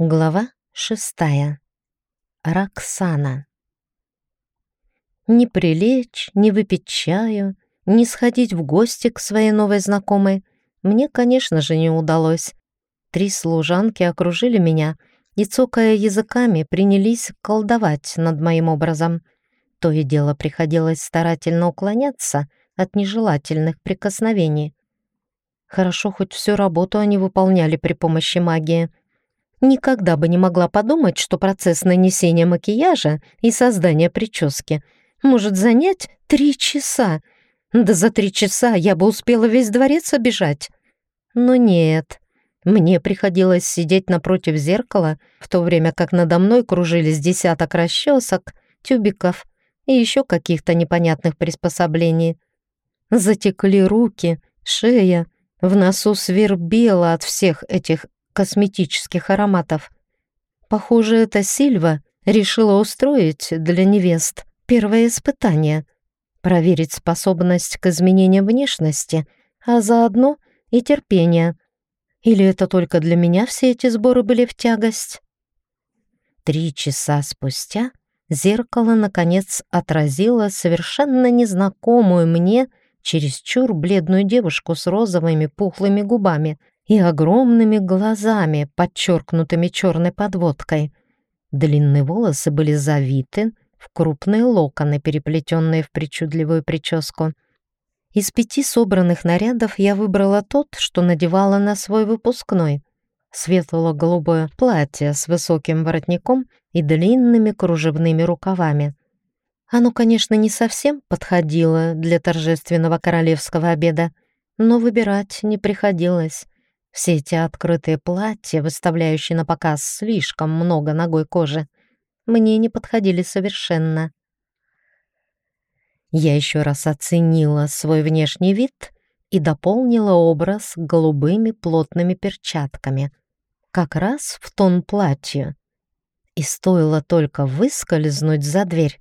Глава шестая. Роксана. Не прилечь, не выпить чаю, не сходить в гости к своей новой знакомой мне, конечно же, не удалось. Три служанки окружили меня и, цокая языками, принялись колдовать над моим образом. То и дело приходилось старательно уклоняться от нежелательных прикосновений. Хорошо, хоть всю работу они выполняли при помощи магии — Никогда бы не могла подумать, что процесс нанесения макияжа и создания прически может занять три часа. Да за три часа я бы успела весь дворец обижать. Но нет, мне приходилось сидеть напротив зеркала, в то время как надо мной кружились десяток расчесок, тюбиков и еще каких-то непонятных приспособлений. Затекли руки, шея, в носу свербело от всех этих косметических ароматов. Похоже, эта Сильва решила устроить для невест первое испытание, проверить способность к изменениям внешности, а заодно и терпение. Или это только для меня все эти сборы были в тягость? Три часа спустя зеркало, наконец, отразило совершенно незнакомую мне чересчур бледную девушку с розовыми пухлыми губами — и огромными глазами, подчеркнутыми черной подводкой. Длинные волосы были завиты в крупные локоны, переплетенные в причудливую прическу. Из пяти собранных нарядов я выбрала тот, что надевала на свой выпускной. Светло-голубое платье с высоким воротником и длинными кружевными рукавами. Оно, конечно, не совсем подходило для торжественного королевского обеда, но выбирать не приходилось. Все эти открытые платья, выставляющие на показ слишком много ногой кожи, мне не подходили совершенно. Я еще раз оценила свой внешний вид и дополнила образ голубыми плотными перчатками, как раз в тон платья. И стоило только выскользнуть за дверь,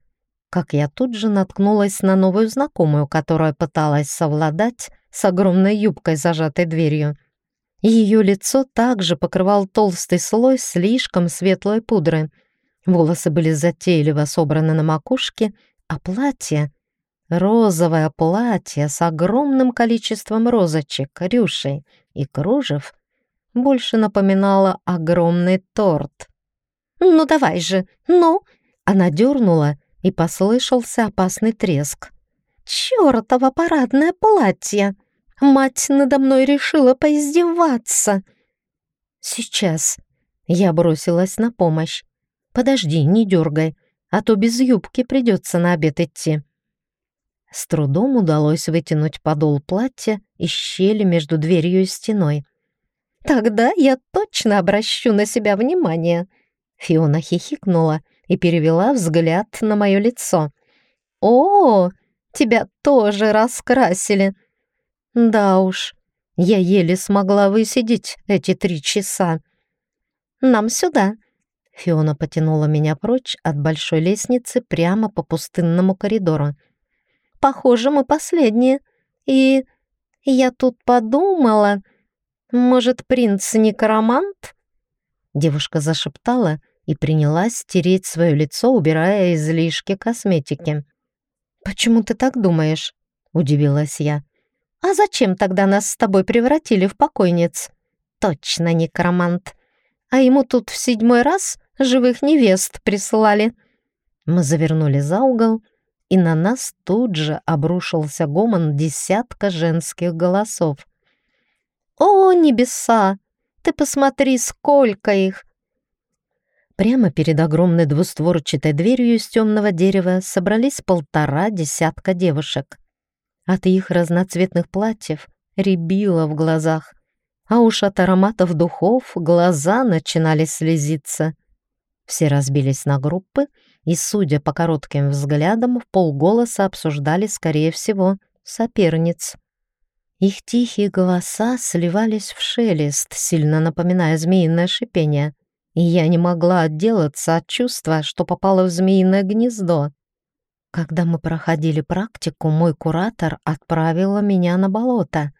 как я тут же наткнулась на новую знакомую, которая пыталась совладать с огромной юбкой, зажатой дверью. Ее лицо также покрывал толстый слой слишком светлой пудры. Волосы были затейливо собраны на макушке, а платье — розовое платье с огромным количеством розочек, рюшей и кружев — больше напоминало огромный торт. «Ну давай же, ну!» Она дернула, и послышался опасный треск. «Чёртово парадное платье!» Мать надо мной решила поиздеваться. Сейчас. Я бросилась на помощь. Подожди, не дергай, а то без юбки придется на обед идти. С трудом удалось вытянуть подол платья из щели между дверью и стеной. «Тогда я точно обращу на себя внимание!» Фиона хихикнула и перевела взгляд на мое лицо. «О, тебя тоже раскрасили!» Да уж, я еле смогла высидеть эти три часа. «Нам сюда!» Фиона потянула меня прочь от большой лестницы прямо по пустынному коридору. «Похоже, мы последние. И я тут подумала, может, принц некромант?» Девушка зашептала и принялась стереть свое лицо, убирая излишки косметики. «Почему ты так думаешь?» — удивилась я. «А зачем тогда нас с тобой превратили в покойниц?» «Точно некромант. А ему тут в седьмой раз живых невест прислали». Мы завернули за угол, и на нас тут же обрушился гомон десятка женских голосов. «О, небеса! Ты посмотри, сколько их!» Прямо перед огромной двустворчатой дверью из темного дерева собрались полтора десятка девушек. От их разноцветных платьев рябило в глазах, а уж от ароматов духов глаза начинали слезиться. Все разбились на группы и, судя по коротким взглядам, в полголоса обсуждали, скорее всего, соперниц. Их тихие голоса сливались в шелест, сильно напоминая змеиное шипение, и я не могла отделаться от чувства, что попала в змеиное гнездо. Когда мы проходили практику, мой куратор отправила меня на болото,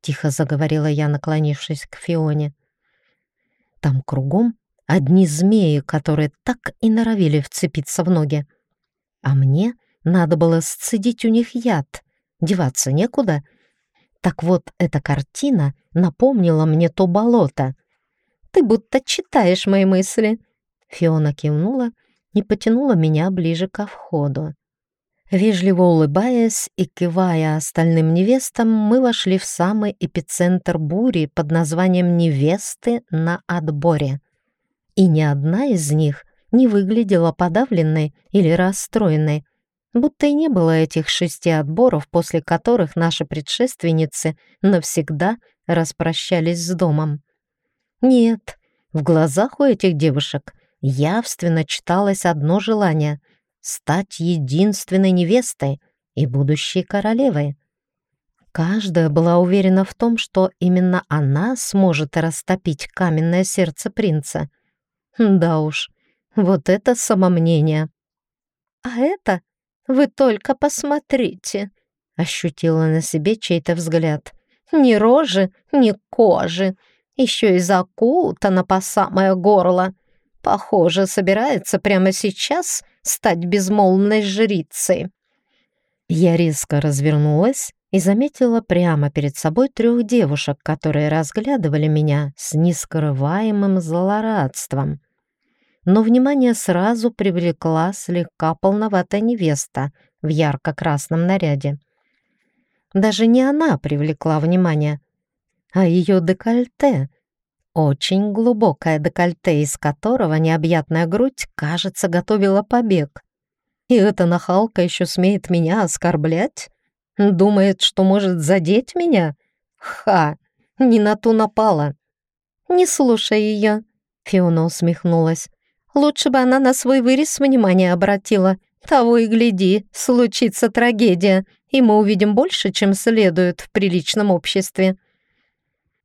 тихо заговорила я, наклонившись к Фионе. Там кругом одни змеи, которые так и норовили вцепиться в ноги. А мне надо было сцедить у них яд, деваться некуда. Так вот, эта картина напомнила мне то болото. «Ты будто читаешь мои мысли», — Фиона кивнула и потянула меня ближе ко входу. Вежливо улыбаясь и кивая остальным невестам, мы вошли в самый эпицентр бури под названием «Невесты на отборе». И ни одна из них не выглядела подавленной или расстроенной, будто и не было этих шести отборов, после которых наши предшественницы навсегда распрощались с домом. Нет, в глазах у этих девушек явственно читалось одно желание — стать единственной невестой и будущей королевой. Каждая была уверена в том, что именно она сможет растопить каменное сердце принца. Да уж, вот это самомнение. «А это вы только посмотрите», — ощутила на себе чей-то взгляд. «Ни рожи, ни кожи, еще и закутана по самое горло. Похоже, собирается прямо сейчас стать безмолвной жрицей. Я резко развернулась и заметила прямо перед собой трех девушек, которые разглядывали меня с нескрываемым злорадством. Но внимание сразу привлекла слегка полноватая невеста в ярко-красном наряде. Даже не она привлекла внимание, а ее декольте — очень глубокое декольте, из которого необъятная грудь, кажется, готовила побег. И эта нахалка еще смеет меня оскорблять? Думает, что может задеть меня? Ха! Не на ту напала. «Не слушай ее», — Фиона усмехнулась. «Лучше бы она на свой вырез внимание обратила. Того и гляди, случится трагедия, и мы увидим больше, чем следует в приличном обществе».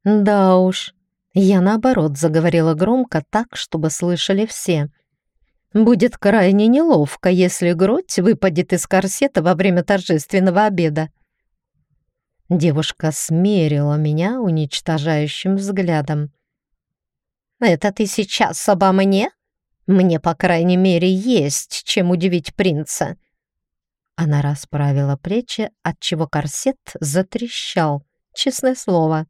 «Да уж, я, наоборот, заговорила громко так, чтобы слышали все. «Будет крайне неловко, если грудь выпадет из корсета во время торжественного обеда». Девушка смерила меня уничтожающим взглядом. «Это ты сейчас обо мне? Мне, по крайней мере, есть чем удивить принца». Она расправила плечи, отчего корсет затрещал, честное слово.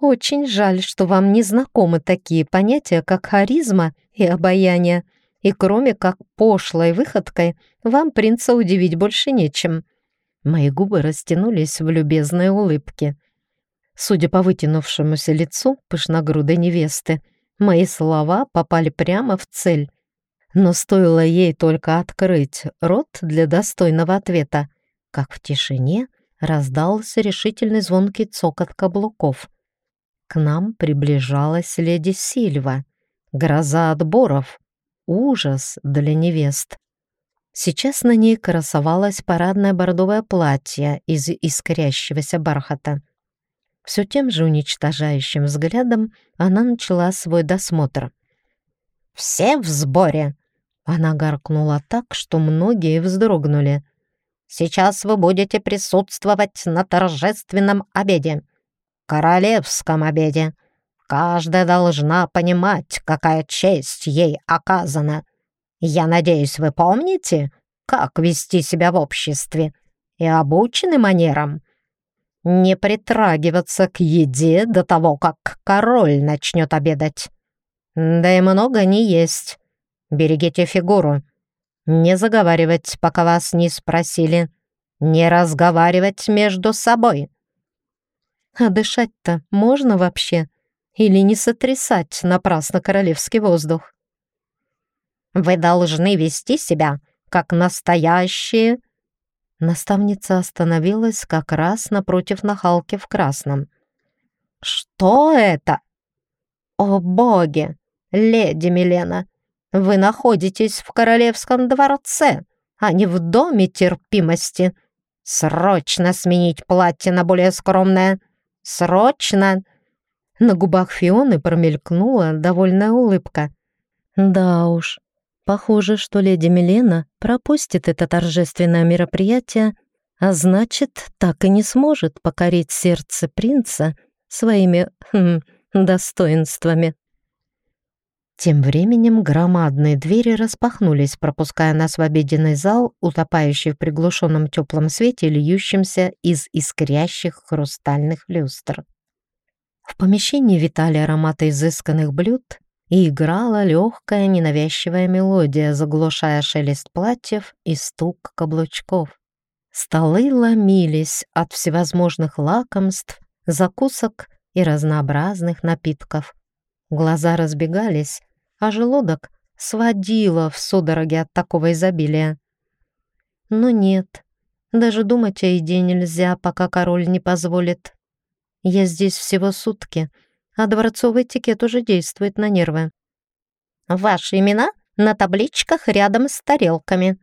Очень жаль, что вам не знакомы такие понятия, как харизма и обаяние, и кроме как пошлой выходкой, вам принца удивить больше нечем». Мои губы растянулись в любезной улыбке. Судя по вытянувшемуся лицу пышногрудой невесты, мои слова попали прямо в цель. Но стоило ей только открыть рот для достойного ответа, как в тишине раздался решительный звонкий цокот каблуков — к нам приближалась леди Сильва, гроза отборов, ужас для невест. Сейчас на ней красовалось парадное бордовое платье из искрящегося бархата. Все тем же уничтожающим взглядом она начала свой досмотр. «Все в сборе!» Она гаркнула так, что многие вздрогнули. «Сейчас вы будете присутствовать на торжественном обеде королевском обеде. Каждая должна понимать, какая честь ей оказана. Я надеюсь, вы помните, как вести себя в обществе и обучены манерам. Не притрагиваться к еде до того, как король начнет обедать. Да и много не есть. Берегите фигуру. Не заговаривать, пока вас не спросили. Не разговаривать между собой. А дышать-то можно вообще? Или не сотрясать напрасно королевский воздух? Вы должны вести себя, как настоящие... Наставница остановилась как раз напротив нахалки в красном. «Что это?» «О боги! Леди Милена, вы находитесь в королевском дворце, а не в доме терпимости. Срочно сменить платье на более скромное!» Срочно!» На губах Фионы промелькнула довольная улыбка. «Да уж, похоже, что леди Милена пропустит это торжественное мероприятие, а значит, так и не сможет покорить сердце принца своими хм, достоинствами». Тем временем громадные двери распахнулись, пропуская нас в обеденный зал, утопающий в приглушенном теплом свете, льющемся из искрящих хрустальных люстр. В помещении витали ароматы изысканных блюд и играла легкая ненавязчивая мелодия, заглушая шелест платьев и стук каблучков. Столы ломились от всевозможных лакомств, закусок и разнообразных напитков. Глаза разбегались, а желудок сводило в судороги от такого изобилия. Но нет, даже думать о еде нельзя, пока король не позволит. Я здесь всего сутки, а дворцовый этикет уже действует на нервы. «Ваши имена на табличках рядом с тарелками»,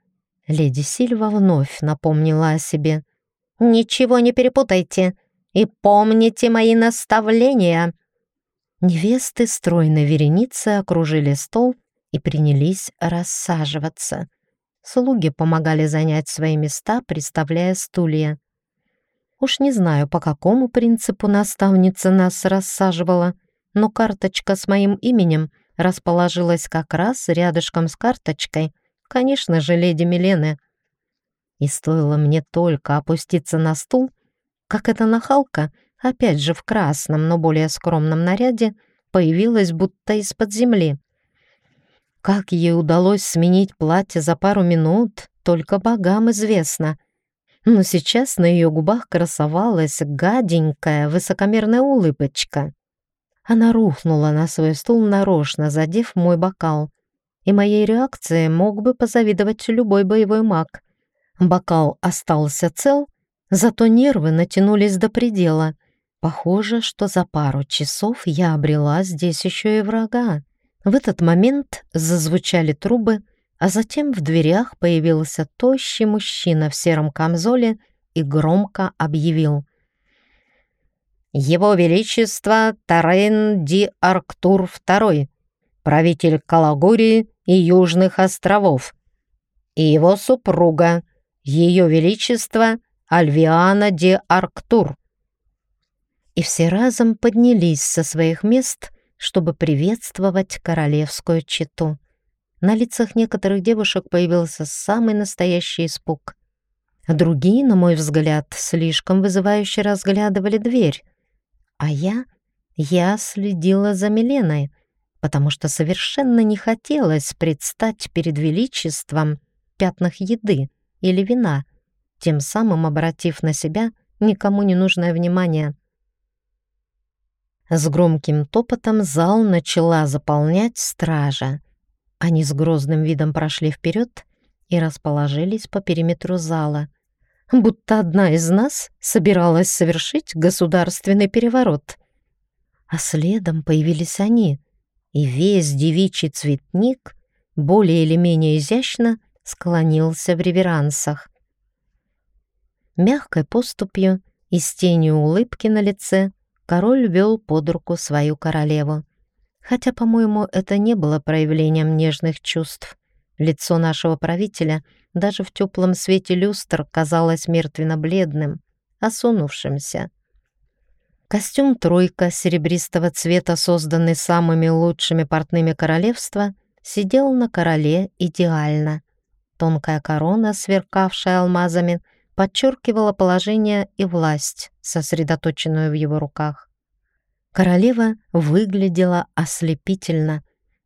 Леди Сильва вновь напомнила о себе. «Ничего не перепутайте и помните мои наставления!» Невесты стройной вереницы окружили стол и принялись рассаживаться. Слуги помогали занять свои места, приставляя стулья. Уж не знаю, по какому принципу наставница нас рассаживала, но карточка с моим именем расположилась как раз рядышком с карточкой, конечно же, леди Милены. И стоило мне только опуститься на стул, как эта нахалка — опять же в красном, но более скромном наряде, появилась будто из-под земли. Как ей удалось сменить платье за пару минут, только богам известно. Но сейчас на ее губах красовалась гаденькая, высокомерная улыбочка. Она рухнула на свой стул нарочно, задев мой бокал. И моей реакции мог бы позавидовать любой боевой маг. Бокал остался цел, зато нервы натянулись до предела — Похоже, что за пару часов я обрела здесь еще и врага. В этот момент зазвучали трубы, а затем в дверях появился тощий мужчина в сером камзоле и громко объявил. «Его Величество Тарен Ди Арктур II, правитель Калагурии и Южных островов, и его супруга, Ее Величество Альвиана Ди Арктур» и все разом поднялись со своих мест, чтобы приветствовать королевскую чету. На лицах некоторых девушек появился самый настоящий испуг. Другие, на мой взгляд, слишком вызывающе разглядывали дверь. А я... я следила за Миленой, потому что совершенно не хотелось предстать перед величеством пятнах еды или вина, тем самым обратив на себя никому не нужное внимание — с громким топотом зал начала заполнять стража. Они с грозным видом прошли вперед и расположились по периметру зала, будто одна из нас собиралась совершить государственный переворот. А следом появились они, и весь девичий цветник более или менее изящно склонился в реверансах. Мягкой поступью и с тенью улыбки на лице король вел под руку свою королеву. Хотя, по-моему, это не было проявлением нежных чувств. Лицо нашего правителя даже в теплом свете люстр казалось мертвенно-бледным, осунувшимся. Костюм «тройка» серебристого цвета, созданный самыми лучшими портными королевства, сидел на короле идеально. Тонкая корона, сверкавшая алмазами, подчеркивала положение и власть, сосредоточенную в его руках. Королева выглядела ослепительно.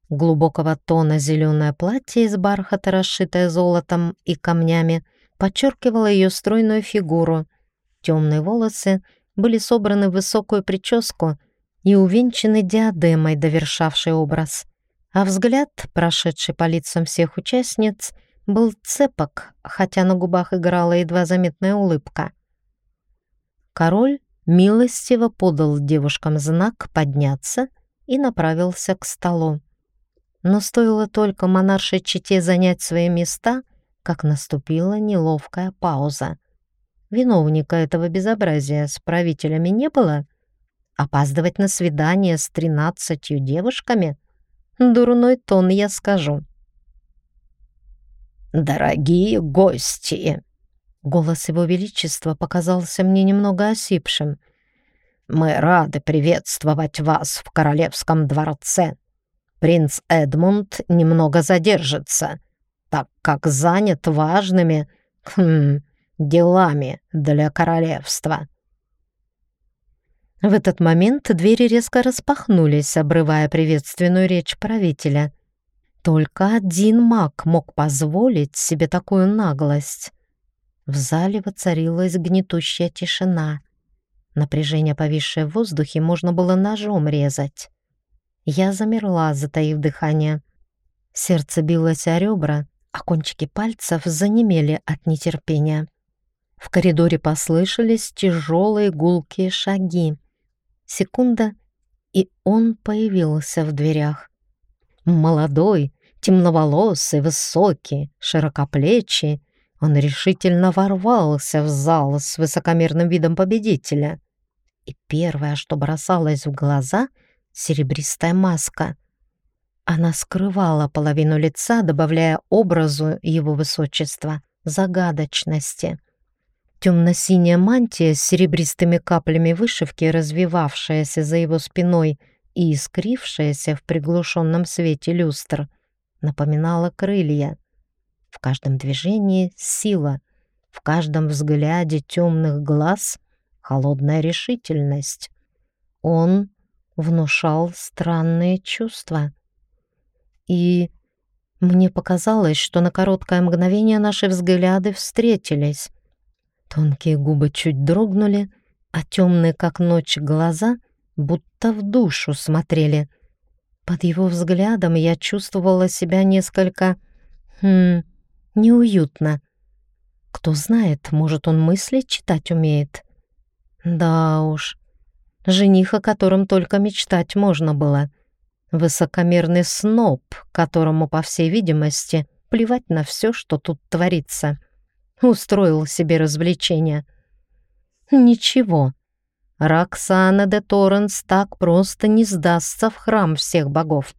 Глубокого тона зеленое платье из бархата, расшитое золотом и камнями, подчеркивало ее стройную фигуру. Темные волосы были собраны в высокую прическу и увенчаны диадемой, довершавшей образ. А взгляд, прошедший по лицам всех участниц, был цепок, хотя на губах играла едва заметная улыбка. Король милостиво подал девушкам знак подняться и направился к столу. Но стоило только монаршей чете занять свои места, как наступила неловкая пауза. Виновника этого безобразия с правителями не было. Опаздывать на свидание с тринадцатью девушками — дурной тон, я скажу. «Дорогие гости!» Голос Его Величества показался мне немного осипшим. «Мы рады приветствовать вас в Королевском дворце. принц Эдмунд немного задержится, так как занят важными хм, делами для королевства». В этот момент двери резко распахнулись, обрывая приветственную речь правителя. Только один маг мог позволить себе такую наглость. В зале воцарилась гнетущая тишина. Напряжение, повисшее в воздухе, можно было ножом резать. Я замерла, затаив дыхание. Сердце билось о ребра, а кончики пальцев занемели от нетерпения. В коридоре послышались тяжелые гулкие шаги. Секунда, и он появился в дверях. Молодой, темноволосый, высокий, широкоплечий, он решительно ворвался в зал с высокомерным видом победителя. И первое, что бросалось в глаза — серебристая маска. Она скрывала половину лица, добавляя образу его высочества загадочности — Темно-синяя мантия с серебристыми каплями вышивки, развивавшаяся за его спиной и искрившаяся в приглушенном свете люстр, напоминала крылья. В каждом движении — сила, в каждом взгляде темных глаз — холодная решительность. Он внушал странные чувства. И мне показалось, что на короткое мгновение наши взгляды встретились. Тонкие губы чуть дрогнули, а темные, как ночь, глаза будто в душу смотрели. Под его взглядом я чувствовала себя несколько... Хм... неуютно. Кто знает, может, он мысли читать умеет. Да уж, жених, о котором только мечтать можно было. Высокомерный сноб, которому, по всей видимости, плевать на все, что тут творится. — устроил себе развлечение. Ничего, Роксана де Торренс так просто не сдастся в храм всех богов.